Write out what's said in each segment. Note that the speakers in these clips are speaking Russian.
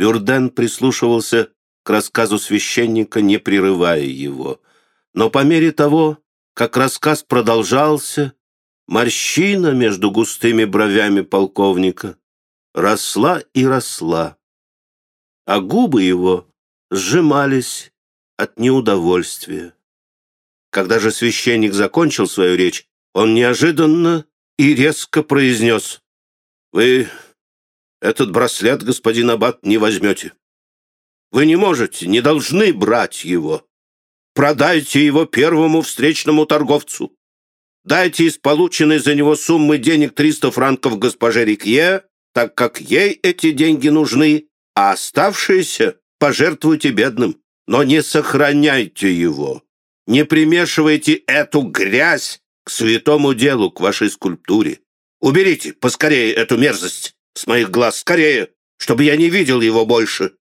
Бюрден прислушивался к рассказу священника, не прерывая его. Но по мере того, как рассказ продолжался, морщина между густыми бровями полковника росла и росла, а губы его сжимались от неудовольствия. Когда же священник закончил свою речь, он неожиданно и резко произнес, «Вы этот браслет, господин Аббат, не возьмете. Вы не можете, не должны брать его. Продайте его первому встречному торговцу. Дайте из полученной за него суммы денег 300 франков госпоже Рикье, так как ей эти деньги нужны, а оставшиеся пожертвуйте бедным, но не сохраняйте его. Не примешивайте эту грязь к святому делу, к вашей скульптуре. Уберите поскорее эту мерзость с моих глаз, скорее, чтобы я не видел его больше.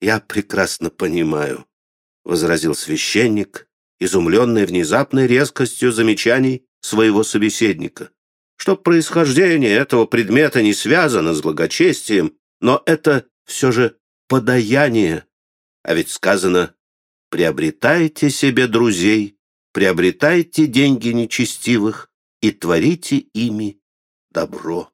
Я прекрасно понимаю, — возразил священник, изумленный внезапной резкостью замечаний своего собеседника, что происхождение этого предмета не связано с благочестием, но это все же подаяние. А ведь сказано «приобретайте себе друзей, приобретайте деньги нечестивых и творите ими добро».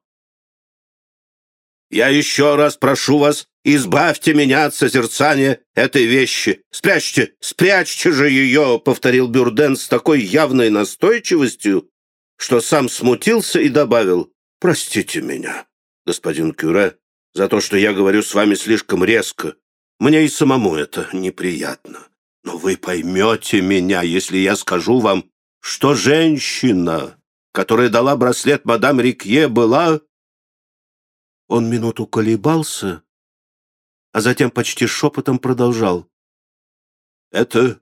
«Я еще раз прошу вас Избавьте меня от созерцания этой вещи. Спрячьте, спрячьте же ее, — повторил Бюрден с такой явной настойчивостью, что сам смутился и добавил, — простите меня, господин Кюре, за то, что я говорю с вами слишком резко. Мне и самому это неприятно. Но вы поймете меня, если я скажу вам, что женщина, которая дала браслет мадам Рикье, была... Он минуту колебался, а затем почти шепотом продолжал. «Это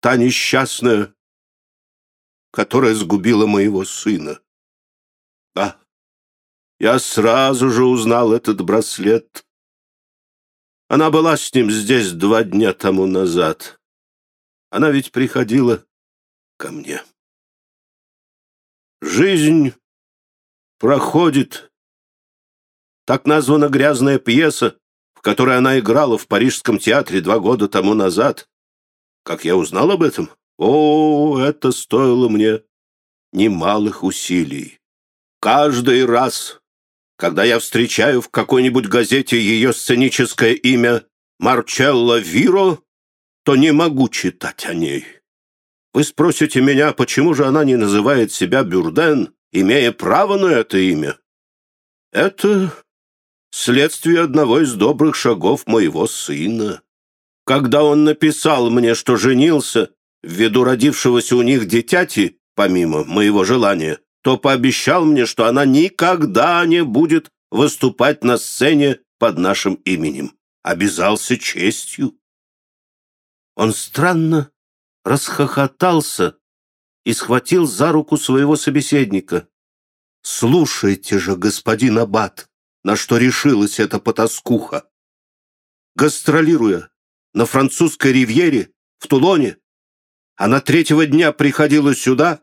та несчастная, которая сгубила моего сына. Да, я сразу же узнал этот браслет. Она была с ним здесь два дня тому назад. Она ведь приходила ко мне. Жизнь проходит. Так названа грязная пьеса, в которой она играла в Парижском театре два года тому назад. Как я узнал об этом? О, это стоило мне немалых усилий. Каждый раз, когда я встречаю в какой-нибудь газете ее сценическое имя Марчелло Виро, то не могу читать о ней. Вы спросите меня, почему же она не называет себя Бюрден, имея право на это имя? Это следствие одного из добрых шагов моего сына. Когда он написал мне, что женился, ввиду родившегося у них детяти, помимо моего желания, то пообещал мне, что она никогда не будет выступать на сцене под нашим именем. Обязался честью. Он странно расхохотался и схватил за руку своего собеседника. «Слушайте же, господин Аббат, на что решилась эта потаскуха. Гастролируя на французской ривьере, в Тулоне, она третьего дня приходила сюда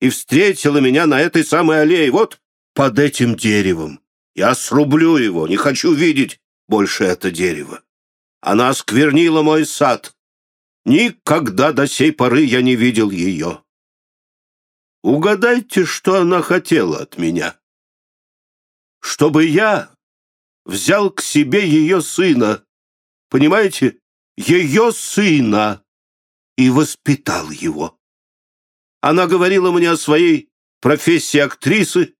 и встретила меня на этой самой аллее, вот под этим деревом. Я срублю его, не хочу видеть больше это дерево. Она осквернила мой сад. Никогда до сей поры я не видел ее. Угадайте, что она хотела от меня чтобы я взял к себе ее сына, понимаете, ее сына, и воспитал его. Она говорила мне о своей профессии актрисы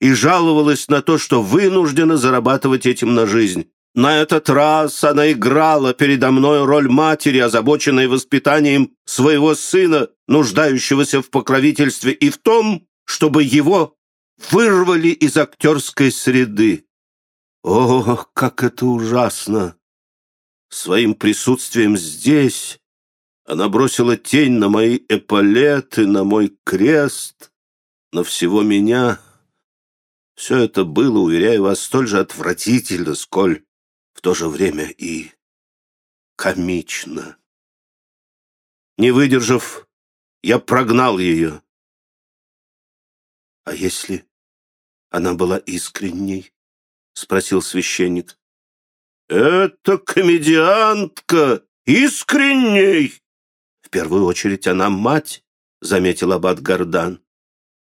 и жаловалась на то, что вынуждена зарабатывать этим на жизнь. На этот раз она играла передо мной роль матери, озабоченной воспитанием своего сына, нуждающегося в покровительстве, и в том, чтобы его вырвали из актерской среды. О, как это ужасно! Своим присутствием здесь она бросила тень на мои эполеты, на мой крест, на всего меня. Все это было, уверяю вас, столь же отвратительно, сколь в то же время и комично. Не выдержав, я прогнал ее. А если она была искренней? — спросил священник. «Это комедиантка! Искренней!» «В первую очередь она мать», — заметил аббат Гордан.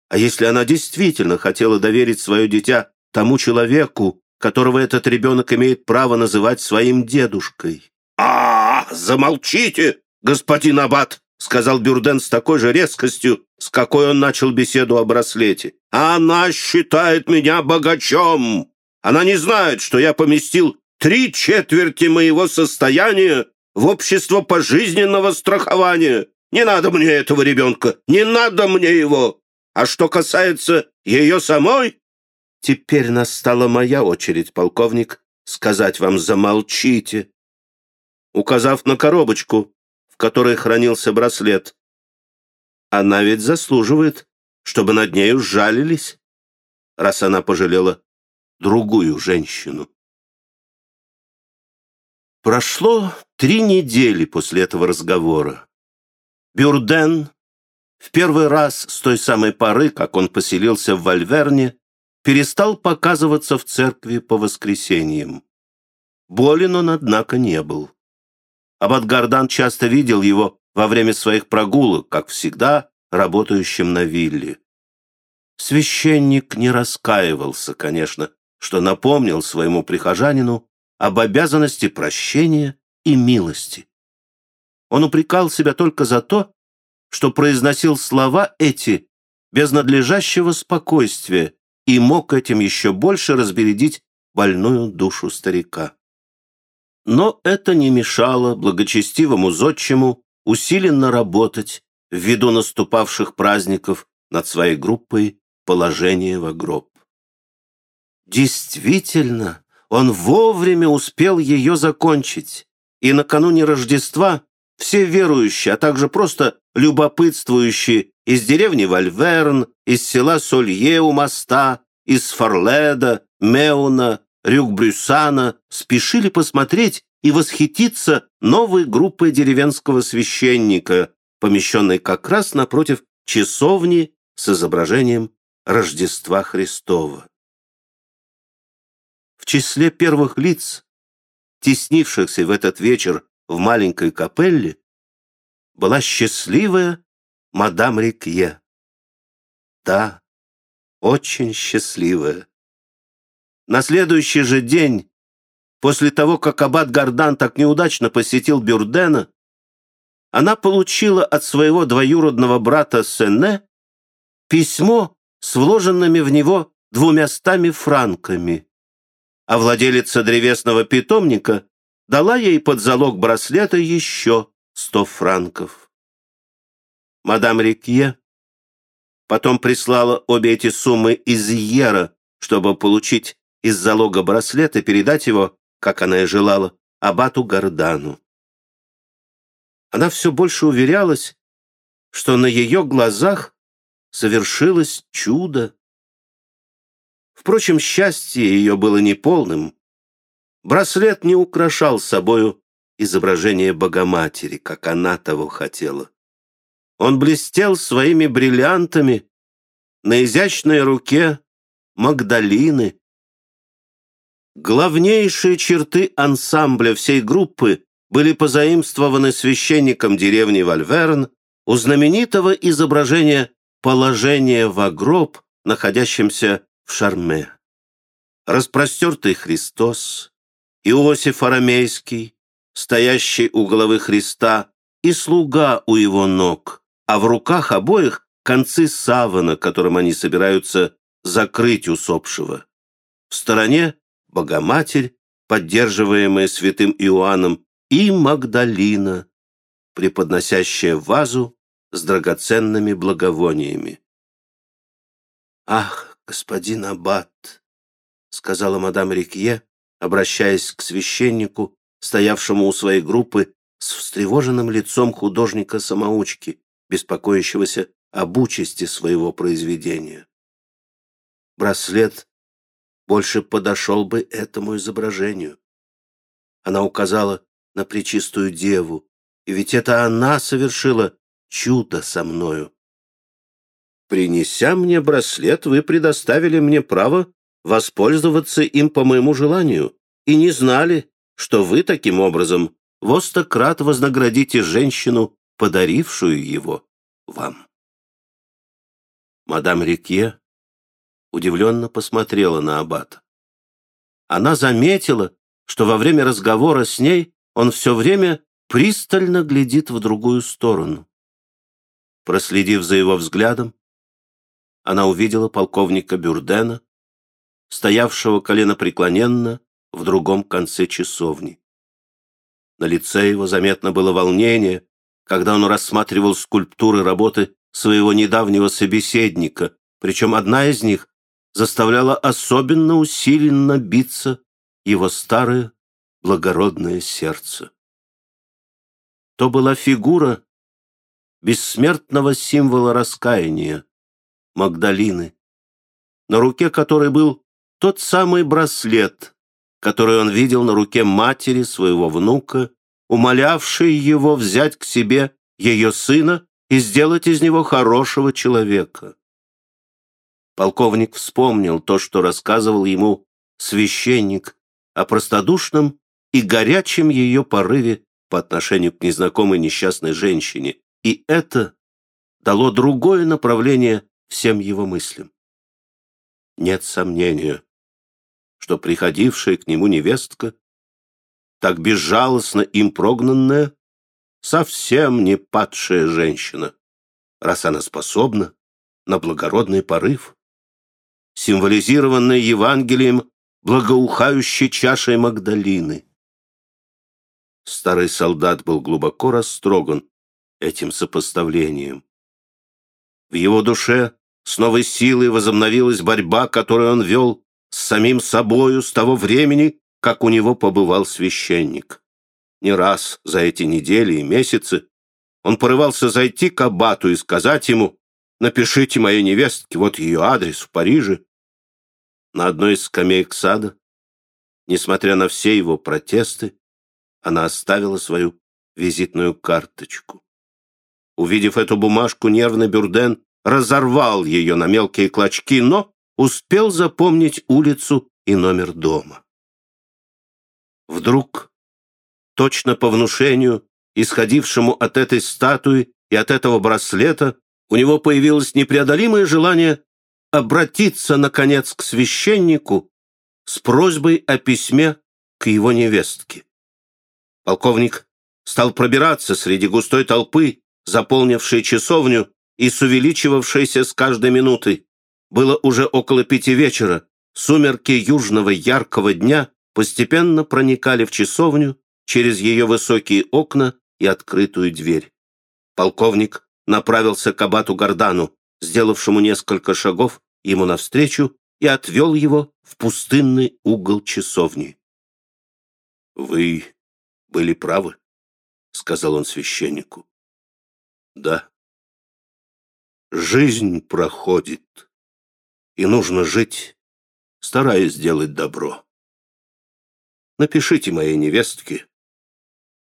«А если она действительно хотела доверить свое дитя тому человеку, которого этот ребенок имеет право называть своим дедушкой?» «А, замолчите, господин аббат!» — сказал Бюрден с такой же резкостью, с какой он начал беседу о браслете. «Она считает меня богачом! Она не знает, что я поместил три четверти моего состояния в общество пожизненного страхования. Не надо мне этого ребенка, не надо мне его. А что касается ее самой...» «Теперь настала моя очередь, полковник, сказать вам «замолчите», указав на коробочку, в которой хранился браслет. Она ведь заслуживает, чтобы над нею сжалились, раз она пожалела другую женщину. Прошло три недели после этого разговора. Бюрден в первый раз с той самой поры, как он поселился в Вальверне, перестал показываться в церкви по воскресеньям. Болен он, однако, не был. Аббат Гардан часто видел его во время своих прогулок, как всегда, работающим на вилле. Священник не раскаивался, конечно, что напомнил своему прихожанину об обязанности прощения и милости. Он упрекал себя только за то, что произносил слова эти без надлежащего спокойствия и мог этим еще больше разбередить больную душу старика. Но это не мешало благочестивому зодчему усиленно работать ввиду наступавших праздников над своей группой «Положение в гроб». Действительно, он вовремя успел ее закончить, и накануне Рождества все верующие, а также просто любопытствующие из деревни Вальверн, из села Солье у моста, из Форледа, Меуна, Рюк-Брюсана спешили посмотреть и восхититься новой группой деревенского священника, помещенной как раз напротив часовни с изображением Рождества Христова. В числе первых лиц, теснившихся в этот вечер в маленькой капелле, была счастливая мадам Рикье. Да, очень счастливая. На следующий же день, после того, как аббат Гардан так неудачно посетил Бюрдена, она получила от своего двоюродного брата Сене письмо с вложенными в него двумястами франками, а владелица древесного питомника дала ей под залог браслета еще сто франков. Мадам Рикье потом прислала обе эти суммы из Йера, чтобы получить из залога браслета передать его, как она и желала, абату Гордану. Она все больше уверялась, что на ее глазах совершилось чудо. Впрочем, счастье ее было неполным. Браслет не украшал собою изображение Богоматери, как она того хотела. Он блестел своими бриллиантами на изящной руке Магдалины, Главнейшие черты ансамбля всей группы были позаимствованы священником деревни Вальверн у знаменитого изображения положения в гроб, находящемся в Шарме. Распростертый Христос, Иосиф Арамейский, стоящий у головы Христа, и слуга у его ног, а в руках обоих концы савана, которым они собираются закрыть усопшего. В стороне Богоматерь, поддерживаемая святым Иоанном, и Магдалина, преподносящая вазу с драгоценными благовониями. «Ах, господин Аббат!» — сказала мадам Рикье, обращаясь к священнику, стоявшему у своей группы с встревоженным лицом художника-самоучки, беспокоящегося об участи своего произведения. Браслет больше подошел бы этому изображению. Она указала на Пречистую Деву, и ведь это она совершила чудо со мною. Принеся мне браслет, вы предоставили мне право воспользоваться им по моему желанию и не знали, что вы таким образом востократ вознаградите женщину, подарившую его вам. Мадам Рикье удивленно посмотрела на аббата. Она заметила, что во время разговора с ней он все время пристально глядит в другую сторону. Проследив за его взглядом, она увидела полковника Бюрдена, стоявшего коленопреклоненно в другом конце часовни. На лице его заметно было волнение, когда он рассматривал скульптуры работы своего недавнего собеседника, причем одна из них заставляла особенно усиленно биться его старое благородное сердце. То была фигура бессмертного символа раскаяния, Магдалины, на руке которой был тот самый браслет, который он видел на руке матери своего внука, умолявший его взять к себе ее сына и сделать из него хорошего человека. Полковник вспомнил то, что рассказывал ему священник о простодушном и горячем ее порыве по отношению к незнакомой несчастной женщине, и это дало другое направление всем его мыслям. Нет сомнения, что приходившая к нему невестка, так безжалостно им прогнанная, совсем не падшая женщина, раз она способна на благородный порыв, символизированный Евангелием благоухающей чашей Магдалины. Старый солдат был глубоко растроган этим сопоставлением. В его душе с новой силой возобновилась борьба, которую он вел с самим собою с того времени, как у него побывал священник. Не раз за эти недели и месяцы он порывался зайти к аббату и сказать ему «Напишите моей невестке, вот ее адрес в Париже». На одной из скамеек сада, несмотря на все его протесты, она оставила свою визитную карточку. Увидев эту бумажку, нервный Бюрден разорвал ее на мелкие клочки, но успел запомнить улицу и номер дома. Вдруг, точно по внушению, исходившему от этой статуи и от этого браслета, у него появилось непреодолимое желание обратиться, наконец, к священнику с просьбой о письме к его невестке. Полковник стал пробираться среди густой толпы, заполнившей часовню и с увеличивавшейся с каждой минутой. Было уже около пяти вечера. Сумерки южного яркого дня постепенно проникали в часовню через ее высокие окна и открытую дверь. Полковник направился к абату Гордану, сделавшему несколько шагов ему навстречу, и отвел его в пустынный угол часовни. «Вы были правы», — сказал он священнику. «Да, Жизнь проходит, и нужно жить, стараясь сделать добро. Напишите моей невестке,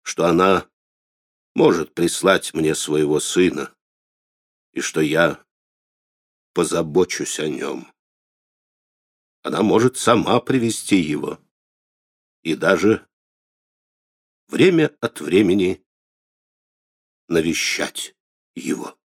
что она может прислать мне своего сына, и что я позабочусь о нем. Она может сама привести его, и даже время от времени навещать его.